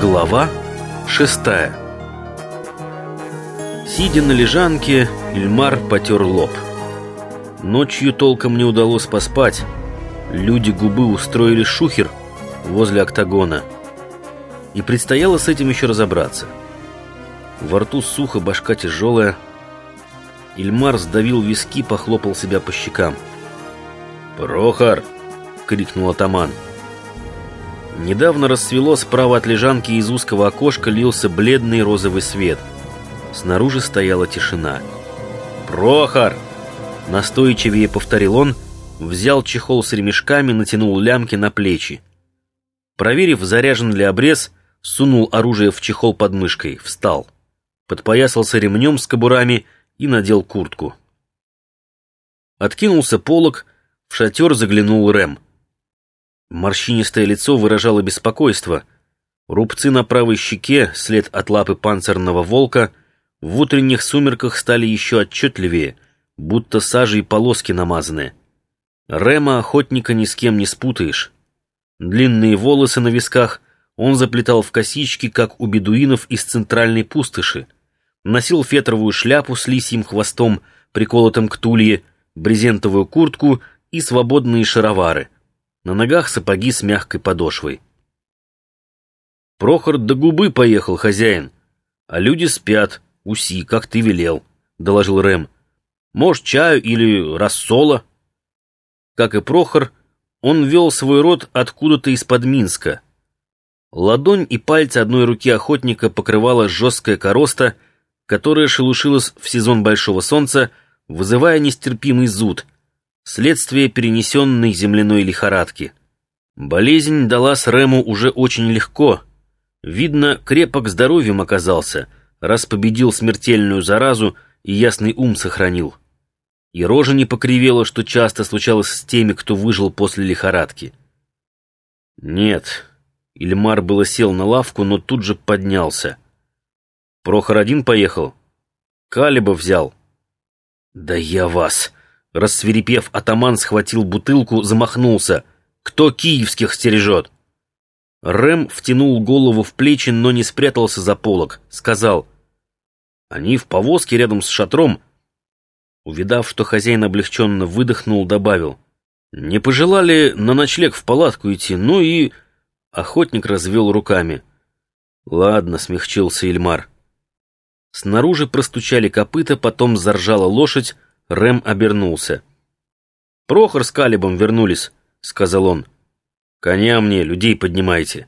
Глава шестая Сидя на лежанке, Ильмар потер лоб. Ночью толком не удалось поспать. Люди губы устроили шухер возле октагона. И предстояло с этим еще разобраться. Во рту сухо, башка тяжелая. Ильмар сдавил виски, похлопал себя по щекам. «Прохор!» — крикнул атаман. Недавно рассвело справа от лежанки из узкого окошка лился бледный розовый свет. Снаружи стояла тишина. «Прохор!» Настойчивее повторил он, взял чехол с ремешками, натянул лямки на плечи. Проверив, заряжен ли обрез, сунул оружие в чехол под мышкой, встал. Подпоясался ремнем с кобурами и надел куртку. Откинулся полог, в шатер заглянул Рэм. Морщинистое лицо выражало беспокойство. Рубцы на правой щеке, след от лапы панцирного волка, в утренних сумерках стали еще отчетливее, будто сажей полоски намазаны. Рема охотника ни с кем не спутаешь. Длинные волосы на висках он заплетал в косички, как у бедуинов из центральной пустоши. Носил фетровую шляпу с лисьим хвостом, приколотым к тулье, брезентовую куртку и свободные шаровары — на ногах сапоги с мягкой подошвой. «Прохор до губы поехал, хозяин, а люди спят, уси, как ты велел», — доложил Рэм. «Может, чаю или рассола?» Как и Прохор, он вел свой род откуда-то из-под Минска. Ладонь и пальцы одной руки охотника покрывала жесткая короста, которая шелушилась в сезон большого солнца, вызывая нестерпимый зуд — Следствие перенесенной земляной лихорадки. Болезнь далась Рему уже очень легко. Видно, крепок здоровьем оказался, раз победил смертельную заразу и ясный ум сохранил. И рожа не покривела, что часто случалось с теми, кто выжил после лихорадки. Нет, Ильмар было сел на лавку, но тут же поднялся. Прохор один поехал? Калиба взял. «Да я вас!» Рассверепев, атаман схватил бутылку, замахнулся. «Кто киевских стережет?» Рэм втянул голову в плечи, но не спрятался за полок. Сказал, «Они в повозке рядом с шатром». Увидав, что хозяин облегченно выдохнул, добавил, «Не пожелали на ночлег в палатку идти, ну и...» Охотник развел руками. «Ладно», — смягчился Ильмар. Снаружи простучали копыта, потом заржала лошадь, Рэм обернулся. «Прохор с Калибом вернулись», — сказал он. «Коня мне, людей поднимайте».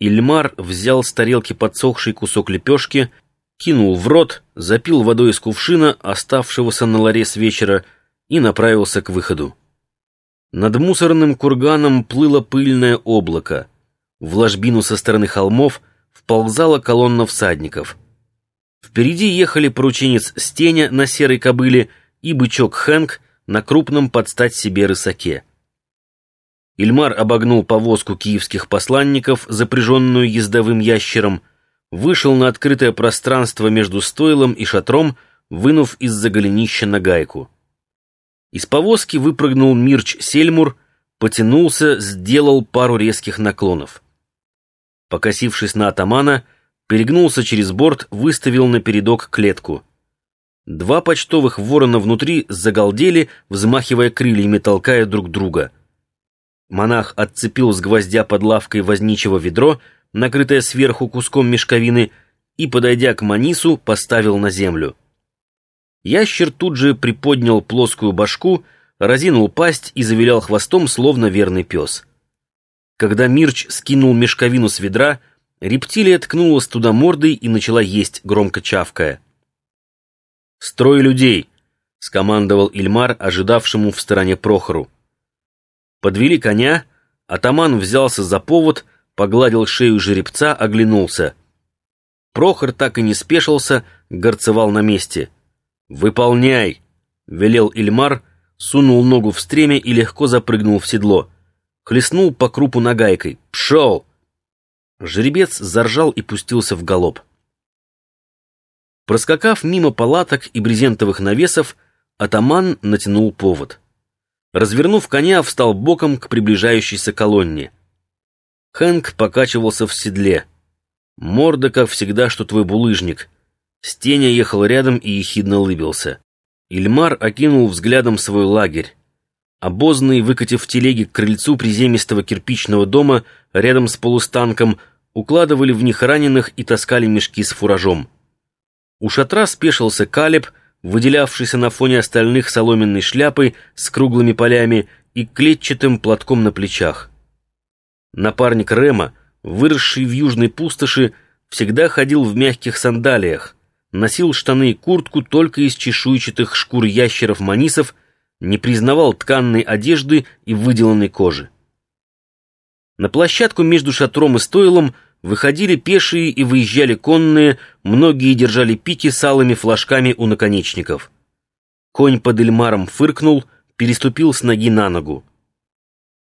Ильмар взял с тарелки подсохший кусок лепешки, кинул в рот, запил водой из кувшина, оставшегося на ларе с вечера, и направился к выходу. Над мусорным курганом плыло пыльное облако. В ложбину со стороны холмов вползала колонна всадников. Впереди ехали порученец Стеня на серой кобыле и бычок Хэнк на крупном подстать себе рысаке. Ильмар обогнул повозку киевских посланников, запряженную ездовым ящером, вышел на открытое пространство между стойлом и шатром, вынув из-за голенища нагайку. Из повозки выпрыгнул Мирч Сельмур, потянулся, сделал пару резких наклонов. Покосившись на атамана, перегнулся через борт, выставил на передок клетку. Два почтовых ворона внутри загалдели, взмахивая крыльями, толкая друг друга. Монах отцепил с гвоздя под лавкой возничего ведро, накрытое сверху куском мешковины, и, подойдя к Манису, поставил на землю. Ящер тут же приподнял плоскую башку, разинул пасть и завилял хвостом, словно верный пес. Когда Мирч скинул мешковину с ведра, рептилия ткнулась туда мордой и начала есть, громко чавкая. «Строй людей!» — скомандовал Ильмар, ожидавшему в стороне Прохору. Подвели коня, атаман взялся за повод, погладил шею жеребца, оглянулся. Прохор так и не спешился, горцевал на месте. «Выполняй!» — велел Ильмар, сунул ногу в стремя и легко запрыгнул в седло. Хлестнул по крупу нагайкой. «Пшел!» Жеребец заржал и пустился в галоп. Проскакав мимо палаток и брезентовых навесов, атаман натянул повод. Развернув коня, встал боком к приближающейся колонне. Хэнк покачивался в седле. Морда, как всегда, что твой булыжник. Стеня ехал рядом и ехидно улыбился. Ильмар окинул взглядом свой лагерь. Обозные, выкатив телеги к крыльцу приземистого кирпичного дома рядом с полустанком, укладывали в них раненых и таскали мешки с фуражом. У шатра спешился Калеб, выделявшийся на фоне остальных соломенной шляпой с круглыми полями и клетчатым платком на плечах. Напарник Рема, выросший в южной пустоши, всегда ходил в мягких сандалиях, носил штаны и куртку только из чешуйчатых шкур ящеров-манисов, не признавал тканной одежды и выделанной кожи. На площадку между шатром и стойлом выходили пешие и выезжали конные, многие держали пики с алыми флажками у наконечников. Конь под Эльмаром фыркнул, переступил с ноги на ногу.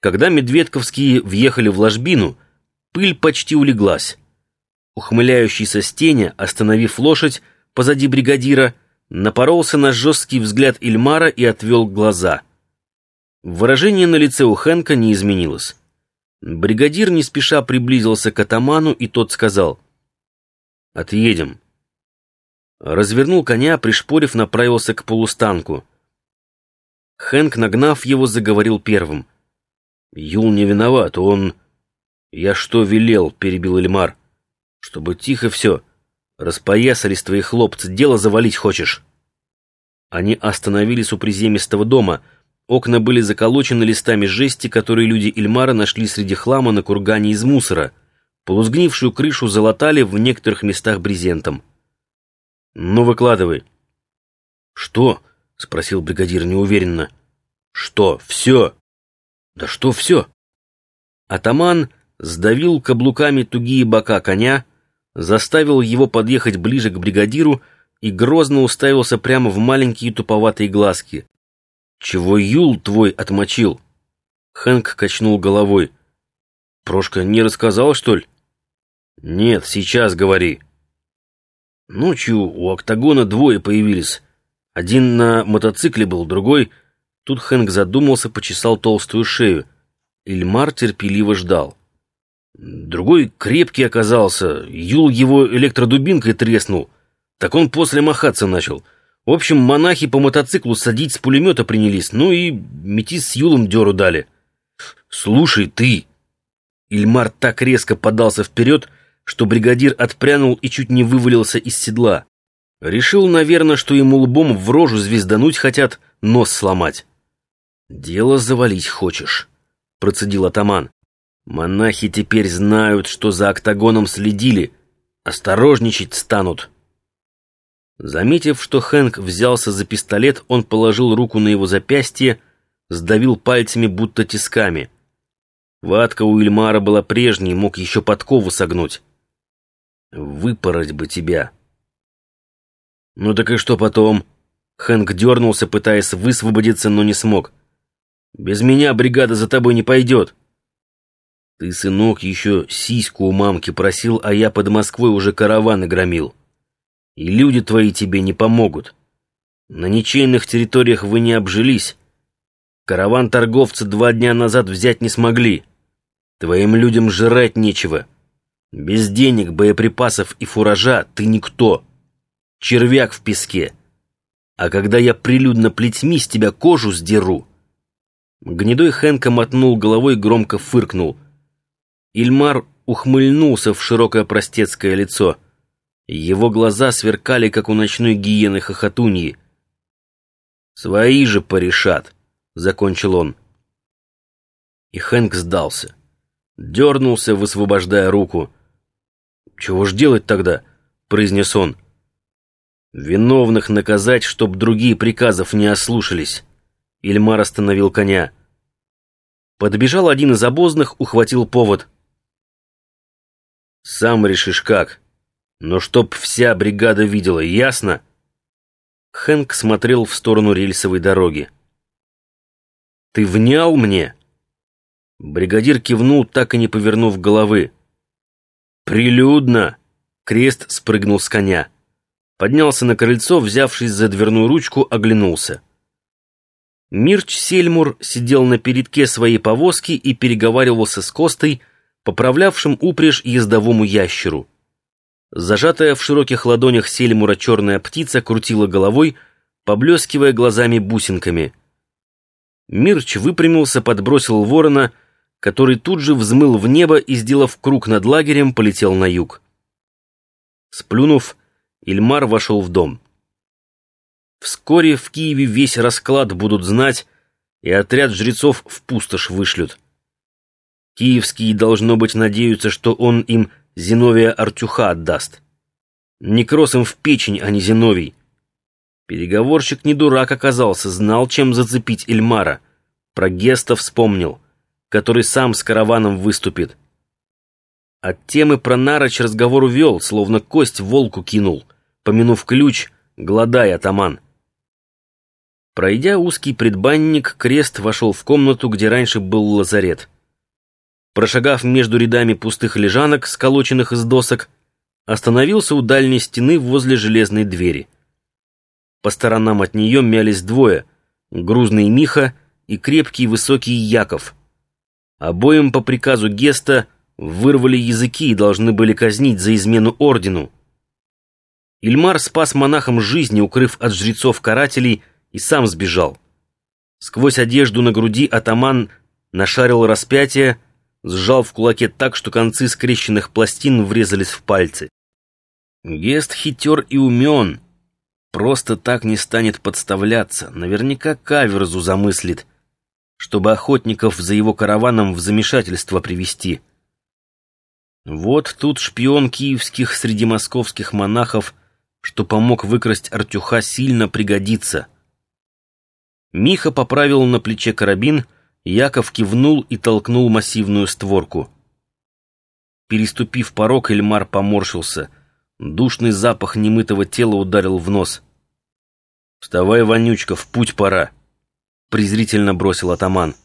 Когда медведковские въехали в ложбину, пыль почти улеглась. Ухмыляющийся Стеня, остановив лошадь позади бригадира, напоролся на жесткий взгляд Ильмара и отвел глаза. Выражение на лице у Хэнка не изменилось. Бригадир не спеша приблизился к атаману, и тот сказал «Отъедем». Развернул коня, пришпорив, направился к полустанку. Хэнк, нагнав его, заговорил первым. «Юл не виноват, он...» «Я что велел?» — перебил Эльмар. «Чтобы тихо все. Распоясались твои хлопцы, дело завалить хочешь?» Они остановились у приземистого дома — Окна были заколочены листами жести, которые люди Ильмара нашли среди хлама на кургане из мусора. Полузгнившую крышу залатали в некоторых местах брезентом. «Ну, выкладывай». «Что?» — спросил бригадир неуверенно. «Что? Все?» «Да что все?» Атаман сдавил каблуками тугие бока коня, заставил его подъехать ближе к бригадиру и грозно уставился прямо в маленькие туповатые глазки. «Чего Юл твой отмочил?» Хэнк качнул головой. «Прошка не рассказал, что ли?» «Нет, сейчас говори». Ночью у октагона двое появились. Один на мотоцикле был, другой... Тут Хэнк задумался, почесал толстую шею. Ильмар терпеливо ждал. Другой крепкий оказался. Юл его электродубинкой треснул. Так он после махаться начал — в общем, монахи по мотоциклу садить с пулемета принялись, ну и метис с Юлом дёру дали. «Слушай, ты!» Ильмар так резко подался вперед, что бригадир отпрянул и чуть не вывалился из седла. Решил, наверное, что ему лбом в рожу звездануть хотят, нос сломать. «Дело завалить хочешь», — процедил атаман. «Монахи теперь знают, что за октагоном следили. Осторожничать станут». Заметив, что Хэнк взялся за пистолет, он положил руку на его запястье, сдавил пальцами, будто тисками. Ватка у Ильмара была прежней, мог еще подкову согнуть. «Выпороть бы тебя!» «Ну так и что потом?» Хэнк дернулся, пытаясь высвободиться, но не смог. «Без меня бригада за тобой не пойдет!» «Ты, сынок, еще сиську у мамки просил, а я под Москвой уже караваны громил!» И люди твои тебе не помогут. На ничейных территориях вы не обжились. Караван торговцы два дня назад взять не смогли. Твоим людям жрать нечего. Без денег, боеприпасов и фуража ты никто. Червяк в песке. А когда я прилюдно плетьми с тебя кожу сдеру...» Гнедой Хэнка мотнул головой и громко фыркнул. Ильмар ухмыльнулся в широкое простецкое лицо — его глаза сверкали, как у ночной гиены хохотуньи. «Свои же порешат», — закончил он. И Хэнк сдался. Дернулся, высвобождая руку. «Чего ж делать тогда?» — произнес он. «Виновных наказать, чтоб другие приказов не ослушались». Ильмар остановил коня. Подбежал один из обозных, ухватил повод. «Сам решишь как», но чтоб вся бригада видела, ясно?» Хэнк смотрел в сторону рельсовой дороги. «Ты внял мне?» Бригадир кивнул, так и не повернув головы. «Прилюдно!» Крест спрыгнул с коня. Поднялся на крыльцо, взявшись за дверную ручку, оглянулся. Мирч Сельмур сидел на передке своей повозки и переговаривался с Костой, поправлявшим упряжь ездовому ящеру. Зажатая в широких ладонях Сельмура черная птица крутила головой, поблескивая глазами-бусинками. Мирч выпрямился, подбросил ворона, который тут же взмыл в небо и, сделав круг над лагерем, полетел на юг. Сплюнув, Ильмар вошел в дом. Вскоре в Киеве весь расклад будут знать, и отряд жрецов в пустошь вышлют. Киевские, должно быть, надеются, что он им Зиновия Артюха отдаст. Некроз им в печень, а не Зиновий. Переговорщик не дурак оказался, знал, чем зацепить Эльмара. Про Геста вспомнил, который сам с караваном выступит. От темы про Нарочь разговор увел, словно кость волку кинул, помянув ключ, гладай, атаман. Пройдя узкий предбанник, крест вошел в комнату, где раньше был лазарет. Прошагав между рядами пустых лежанок, сколоченных из досок, остановился у дальней стены возле железной двери. По сторонам от нее мялись двое — грузный Миха и крепкий высокий Яков. Обоим по приказу Геста вырвали языки и должны были казнить за измену ордену. Ильмар спас монахам жизни, укрыв от жрецов-карателей, и сам сбежал. Сквозь одежду на груди атаман нашарил распятие, сжал в кулаке так, что концы скрещенных пластин врезались в пальцы. Гест хитер и умен. Просто так не станет подставляться. Наверняка каверзу замыслит, чтобы охотников за его караваном в замешательство привести. Вот тут шпион киевских среди московских монахов, что помог выкрасть Артюха, сильно пригодится. Миха поправил на плече карабин — Яков кивнул и толкнул массивную створку. Переступив порог, Эльмар поморщился. Душный запах немытого тела ударил в нос. «Вставай, вонючка, в путь пора!» презрительно бросил атаман.